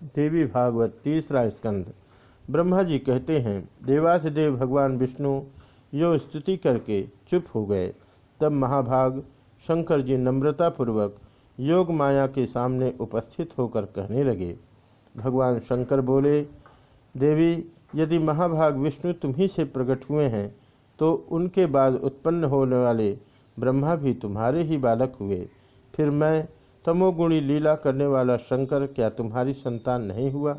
देवी भागवत, तीसरा स्कंद। ब्रह्मा जी कहते हैं, देवासिदेव भगवान विष्णु, यो स्तुति करके चुप हो गए। तब महाभाग, शंकर जी नम्रतापूर्वक योग माया के सामने उपस्थित होकर कहने लगे। भगवान शंकर बोले, देवी, यदि महाभाग विष्णु तुम्ही से प्रकट हुए हैं तो उनके बाद उत्पन्न होने वाले ब्रह्मा भी तुम्हारे ही बालक हुए। फिर मैं तमोगुणी लीला करने वाला शंकर, क्या तुम्हारी संतान नहीं हुआ?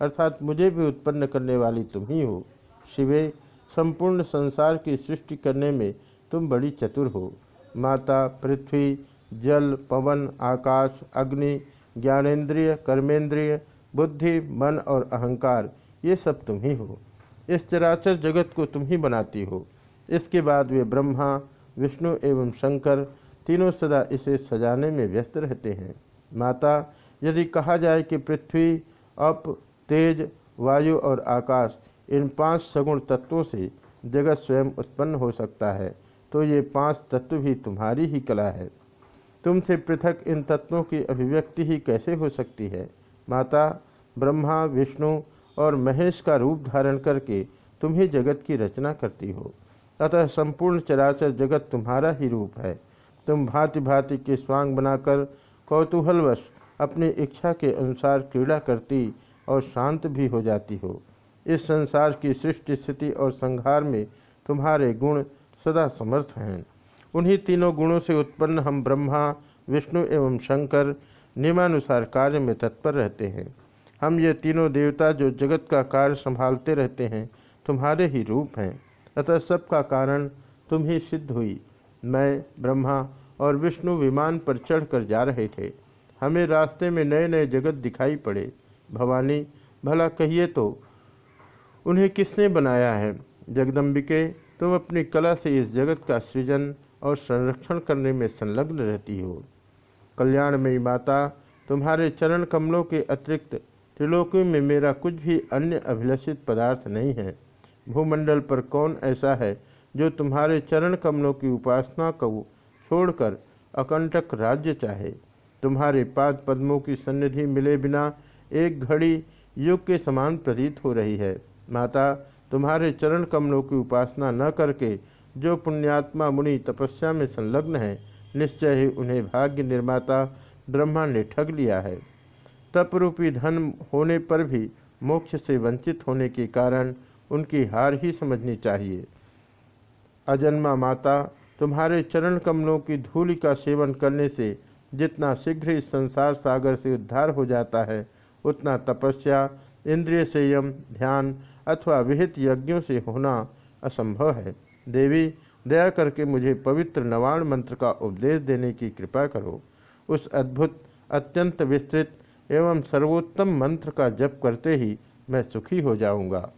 अर्थात मुझे भी उत्पन्न करने वाली तुम ही हो। शिवे, संपूर्ण संसार की सृष्टि करने में तुम बड़ी चतुर हो। माता, पृथ्वी, जल, पवन, आकाश, अग्नि, ज्ञानेन्द्रिय कर्मेंद्रिय बुद्धि, मन और अहंकार, ये सब तुम ही हो। इस चराचर जगत को तुम ही बनाती हो। इसके बाद वे ब्रह्मा, विष्णु एवं शंकर तीनों सदा इसे सजाने में व्यस्त रहते हैं। माता, यदि कहा जाए कि पृथ्वी, अप, तेज, वायु और आकाश, इन पाँच सगुण तत्वों से जगत स्वयं उत्पन्न हो सकता है तो ये पाँच तत्व भी तुम्हारी ही कला है। तुमसे पृथक इन तत्वों की अभिव्यक्ति ही कैसे हो सकती है? माता, ब्रह्मा, विष्णु और महेश का रूप धारण करके तुम ही जगत की रचना करती हो। अतः संपूर्ण चराचर जगत तुम्हारा ही रूप है। तुम भांति भांति के स्वांग बनाकर कौतूहलवश अपनी इच्छा के अनुसार क्रीड़ा करती और शांत भी हो जाती हो। इस संसार की सृष्टि, स्थिति और संहार में तुम्हारे गुण सदा समर्थ हैं। उन्हीं तीनों गुणों से उत्पन्न हम ब्रह्मा, विष्णु एवं शंकर नियमानुसार कार्य में तत्पर रहते हैं। हम ये तीनों देवता जो जगत का कार्य संभालते रहते हैं, तुम्हारे ही रूप हैं। अतः सबका कारण तुम ही सिद्ध हुई। मैं, ब्रह्मा और विष्णु विमान पर चढ़कर जा रहे थे। हमें रास्ते में नए नए जगत दिखाई पड़े। भवानी, भला कहिए तो उन्हें किसने बनाया है? जगदम्बिके, तुम अपनी कला से इस जगत का सृजन और संरक्षण करने में संलग्न रहती हो। कल्याणमयी माता, तुम्हारे चरण कमलों के अतिरिक्त त्रिलोकी में मेरा कुछ भी अन्य अभिलषित पदार्थ नहीं है। भूमंडल पर कौन ऐसा है जो तुम्हारे चरण कमलों की उपासना को छोड़कर अकंटक राज्य चाहे। तुम्हारे पाद पद्मों की सन्निधि मिले बिना एक घड़ी युग के समान प्रतीत हो रही है। माता, तुम्हारे चरण कमलों की उपासना न करके जो पुण्यात्मा मुनि तपस्या में संलग्न है, निश्चय ही उन्हें भाग्य निर्माता ब्रह्मा ने ठग लिया है। तपरूपी धन होने पर भी मोक्ष से वंचित होने के कारण उनकी हार ही समझनी चाहिए। अजन्मा माता, तुम्हारे चरण कमलों की धूलि का सेवन करने से जितना शीघ्र इस संसार सागर से उद्धार हो जाता है, उतना तपस्या, इंद्रिय संयम, ध्यान अथवा विहित यज्ञों से होना असंभव है। देवी, दया करके मुझे पवित्र नवाण मंत्र का उपदेश देने की कृपा करो। उस अद्भुत, अत्यंत विस्तृत एवं सर्वोत्तम मंत्र का जप करते ही मैं सुखी हो जाऊँगा।